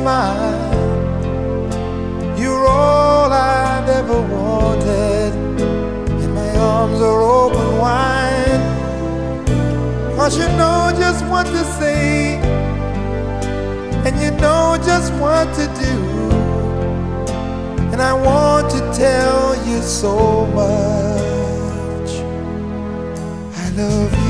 smile. You're all I've ever wanted, and my arms are open wide. Cause you know just what to say, and you know just what to do. And I want to tell you so much. I love you.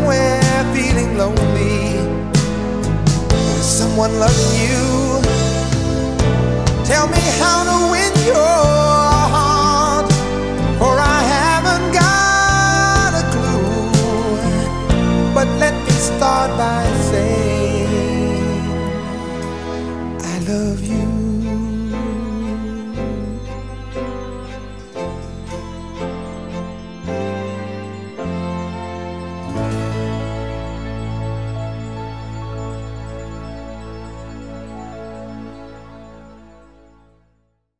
Somewhere feeling lonely? Is someone loving you? Tell me how to win